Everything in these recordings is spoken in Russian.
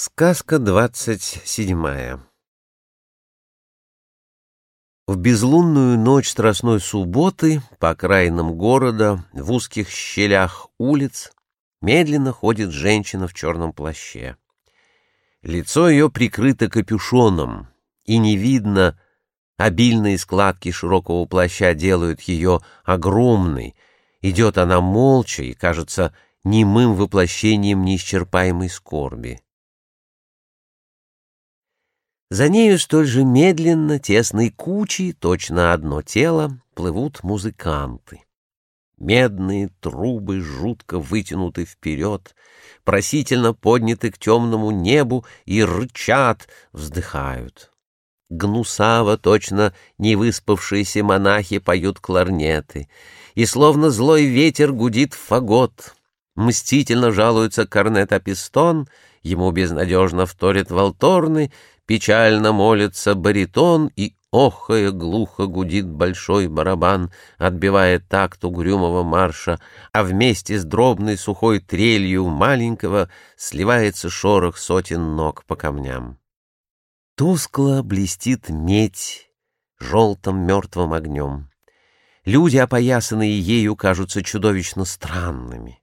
Сказка двадцать седьмая В безлунную ночь страстной субботы по окраинам города, в узких щелях улиц, медленно ходит женщина в черном плаще. Лицо ее прикрыто капюшоном, и не видно, обильные складки широкого плаща делают ее огромной. Идет она молча и, кажется, немым воплощением неисчерпаемой скорби. За нею столь же медленно, тесной кучей, точно одно тело, плывут музыканты. Медные трубы жутко вытянуты вперед, просительно подняты к темному небу и рычат, вздыхают. Гнусаво, точно невыспавшиеся монахи поют кларнеты, и словно злой ветер гудит фагот. Мстительно жалуется корнет-апистон, ему безнадежно вторят волторны, Печально молится баритон, и, охая, глухо гудит большой барабан, отбивая такт угрюмого марша, а вместе с дробной сухой трелью маленького сливается шорох сотен ног по камням. Тускло блестит медь желтым мертвым огнем. Люди, опоясанные ею, кажутся чудовищно странными.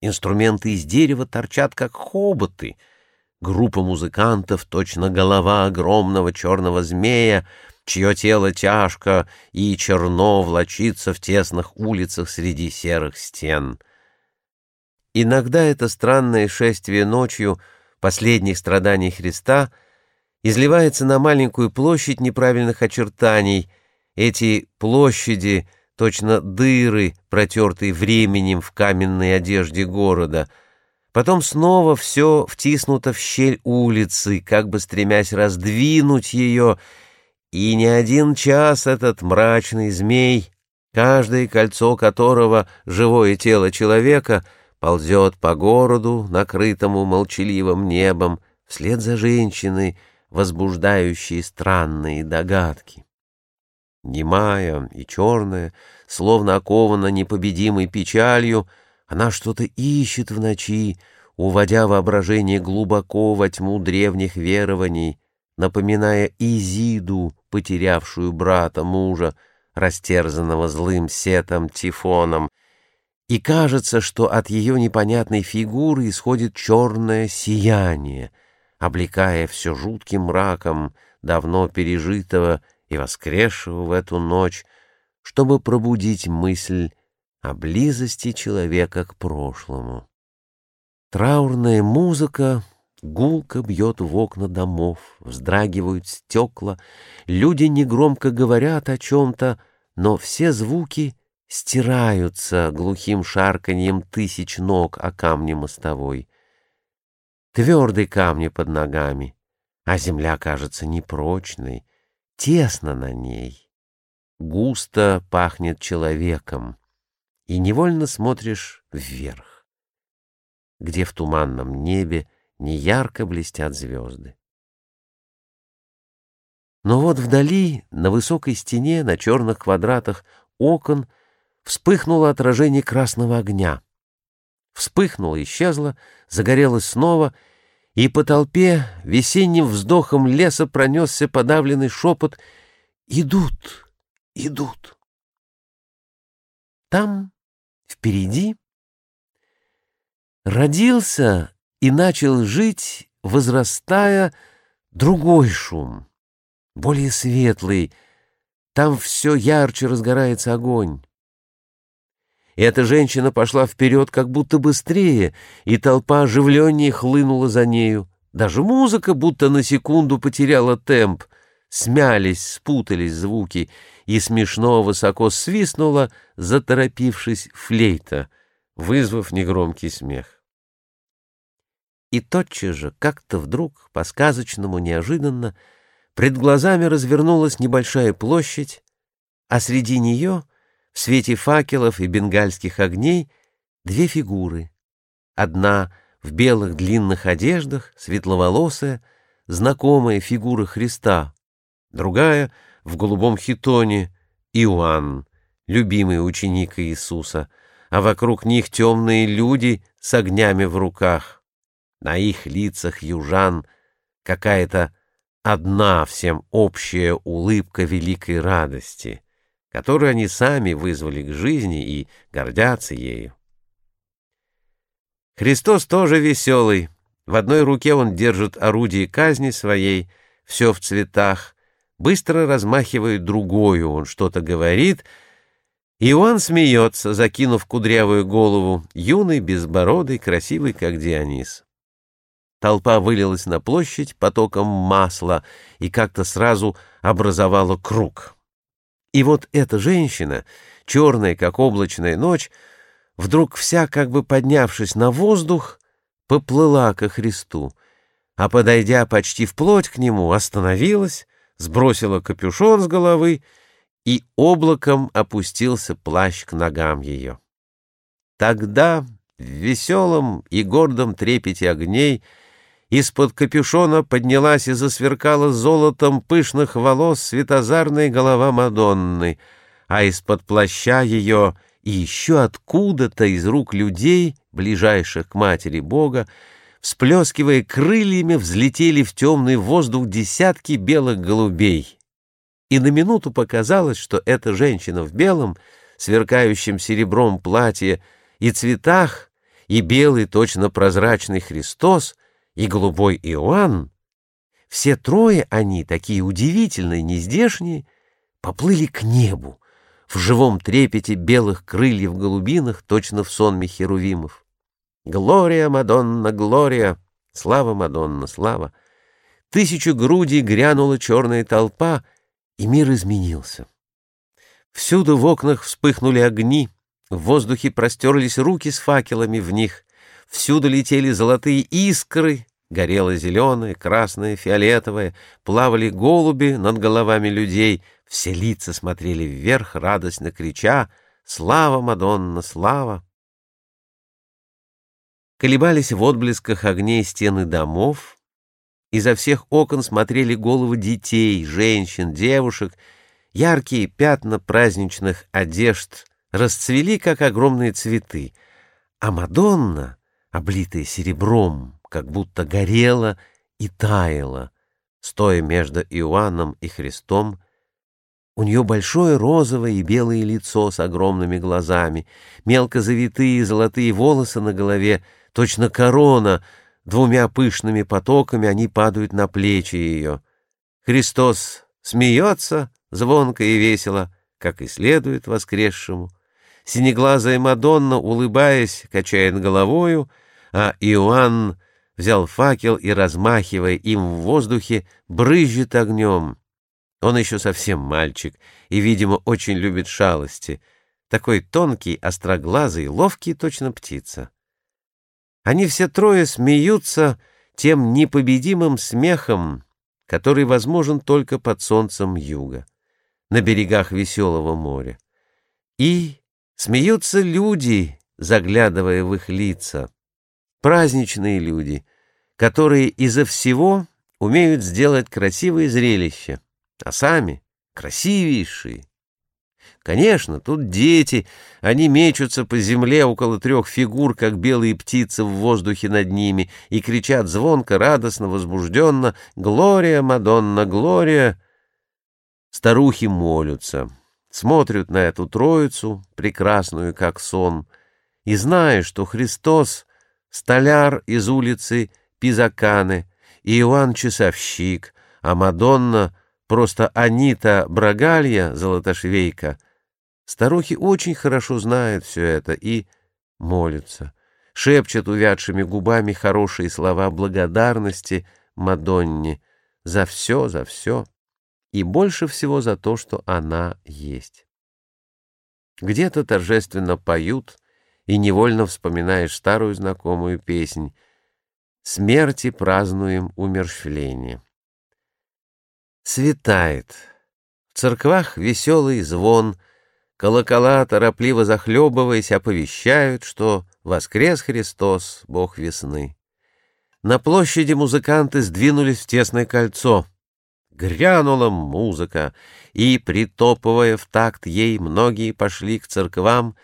Инструменты из дерева торчат, как хоботы — Группа музыкантов, точно голова огромного черного змея, чье тело тяжко и черно влочится в тесных улицах среди серых стен. Иногда это странное шествие ночью последних страданий Христа изливается на маленькую площадь неправильных очертаний. Эти площади — точно дыры, протертые временем в каменной одежде города — Потом снова все втиснуто в щель улицы, как бы стремясь раздвинуть ее, и не один час этот мрачный змей, каждое кольцо которого — живое тело человека, ползет по городу, накрытому молчаливым небом, вслед за женщиной, возбуждающей странные догадки. Немая и черная, словно окована непобедимой печалью, она что-то ищет в ночи, уводя воображение глубоко во тьму древних верований, напоминая Изиду, потерявшую брата мужа, растерзанного злым сетом Тифоном, и кажется, что от ее непонятной фигуры исходит черное сияние, облекая все жутким мраком давно пережитого и воскресшего в эту ночь, чтобы пробудить мысль о близости человека к прошлому. Траурная музыка гулко бьет в окна домов, вздрагивают стекла, люди негромко говорят о чем-то, но все звуки стираются глухим шарканьем тысяч ног о камне мостовой. Твердые камни под ногами, а земля кажется непрочной, тесно на ней. Густо пахнет человеком и невольно смотришь вверх, где в туманном небе неярко блестят звезды. Но вот вдали, на высокой стене, на черных квадратах окон, вспыхнуло отражение красного огня. Вспыхнуло, исчезло, загорелось снова, и по толпе весенним вздохом леса пронесся подавленный шепот «Идут, идут». Там Впереди родился и начал жить, возрастая, другой шум, более светлый, там все ярче разгорается огонь. И эта женщина пошла вперед как будто быстрее, и толпа оживленнее хлынула за нею. Даже музыка будто на секунду потеряла темп. Смялись, спутались звуки, и смешно высоко свистнула, заторопившись флейта, вызвав негромкий смех. И тотчас же, как-то вдруг, по-сказочному неожиданно, пред глазами развернулась небольшая площадь, а среди нее, в свете факелов и бенгальских огней, две фигуры. Одна в белых длинных одеждах, светловолосая, знакомая фигура Христа, другая — в голубом хитоне Иоанн, любимый ученик Иисуса, а вокруг них темные люди с огнями в руках. На их лицах южан какая-то одна всем общая улыбка великой радости, которую они сами вызвали к жизни и гордятся ею. Христос тоже веселый. В одной руке он держит орудие казни своей, все в цветах, быстро размахивает другую, он что-то говорит — Иоанн смеется, закинув кудрявую голову, юный, безбородый, красивый, как Дионис. Толпа вылилась на площадь потоком масла и как-то сразу образовала круг. И вот эта женщина, черная, как облачная ночь, вдруг вся, как бы поднявшись на воздух, поплыла ко Христу, а, подойдя почти вплоть к нему, остановилась, сбросила капюшон с головы и облаком опустился плащ к ногам ее. Тогда в веселом и гордом трепете огней из-под капюшона поднялась и засверкала золотом пышных волос светозарная голова Мадонны, а из-под плаща ее и еще откуда-то из рук людей, ближайших к Матери Бога, всплескивая крыльями, взлетели в темный воздух десятки белых голубей и на минуту показалось, что эта женщина в белом, сверкающем серебром платье и цветах, и белый точно прозрачный Христос, и голубой Иоанн, все трое они, такие удивительные, нездешние, поплыли к небу, в живом трепете белых крыльев голубиных, точно в сонме херувимов. Глория, Мадонна, Глория! Слава, Мадонна, слава! Тысячу грудей грянула черная толпа — и мир изменился. Всюду в окнах вспыхнули огни, в воздухе простерлись руки с факелами в них, всюду летели золотые искры, горело зеленое, красное, фиолетовое, плавали голуби над головами людей, все лица смотрели вверх, радостно крича «Слава, Мадонна, слава!» Колебались в отблесках огней стены домов, Изо всех окон смотрели головы детей, женщин, девушек. Яркие пятна праздничных одежд расцвели, как огромные цветы. А Мадонна, облитая серебром, как будто горела и таяла, стоя между Иоанном и Христом, у нее большое розовое и белое лицо с огромными глазами, мелко завитые золотые волосы на голове, точно корона — Двумя пышными потоками они падают на плечи ее. Христос смеется звонко и весело, как и следует воскресшему. Синеглазая Мадонна, улыбаясь, качает головою, а Иоанн взял факел и, размахивая им в воздухе, брызжет огнем. Он еще совсем мальчик и, видимо, очень любит шалости. Такой тонкий, остроглазый, ловкий, точно птица. Они все трое смеются тем непобедимым смехом, который возможен только под солнцем юга, на берегах веселого моря. И смеются люди, заглядывая в их лица, праздничные люди, которые изо всего умеют сделать красивое зрелище, а сами красивейшие. Конечно, тут дети, они мечутся по земле около трех фигур, как белые птицы в воздухе над ними, и кричат звонко, радостно, возбужденно «Глория, Мадонна, Глория!» Старухи молятся, смотрят на эту троицу, прекрасную, как сон, и, зная, что Христос — столяр из улицы Пизаканы, и Иоанн — часовщик, а Мадонна — просто Анита Брагалья, золотошвейка — Старухи очень хорошо знают все это и молятся, шепчут увядшими губами хорошие слова благодарности Мадонне за все, за все, и больше всего за то, что она есть. Где-то торжественно поют, и невольно вспоминаешь старую знакомую песнь «Смерти празднуем умерщвление». Светает. В церквах веселый звон — Колокола, торопливо захлебываясь, оповещают, что воскрес Христос, Бог весны. На площади музыканты сдвинулись в тесное кольцо. Грянула музыка, и, притопывая в такт ей, многие пошли к церквам.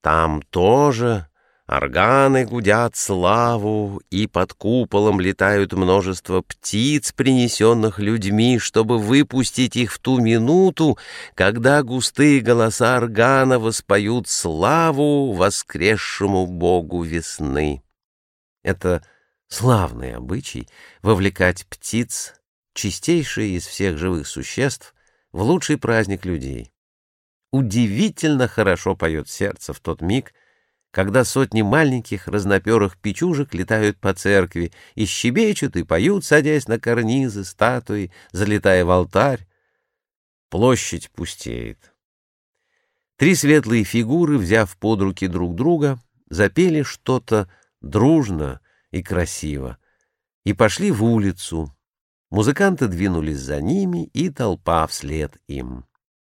Там тоже Органы гудят славу, и под куполом летают множество птиц, принесенных людьми, чтобы выпустить их в ту минуту, когда густые голоса органа воспоют славу воскресшему богу весны. Это славный обычай вовлекать птиц, чистейшие из всех живых существ, в лучший праздник людей. Удивительно хорошо поет сердце в тот миг, когда сотни маленьких разноперых печужек летают по церкви и щебечут и поют, садясь на карнизы, статуи, залетая в алтарь. Площадь пустеет. Три светлые фигуры, взяв под руки друг друга, запели что-то дружно и красиво и пошли в улицу. Музыканты двинулись за ними, и толпа вслед им.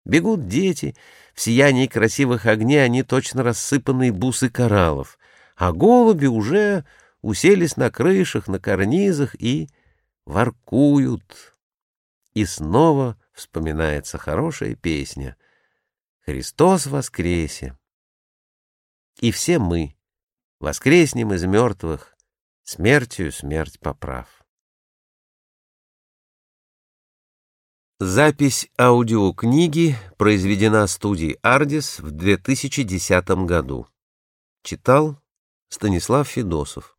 Бегут дети, в сиянии красивых огней они точно рассыпанные бусы кораллов, а голуби уже уселись на крышах, на карнизах и воркуют. И снова вспоминается хорошая песня «Христос воскресе!» И все мы воскреснем из мертвых, смертью смерть поправ. Запись аудиокниги произведена студией «Ардис» в 2010 году. Читал Станислав Федосов.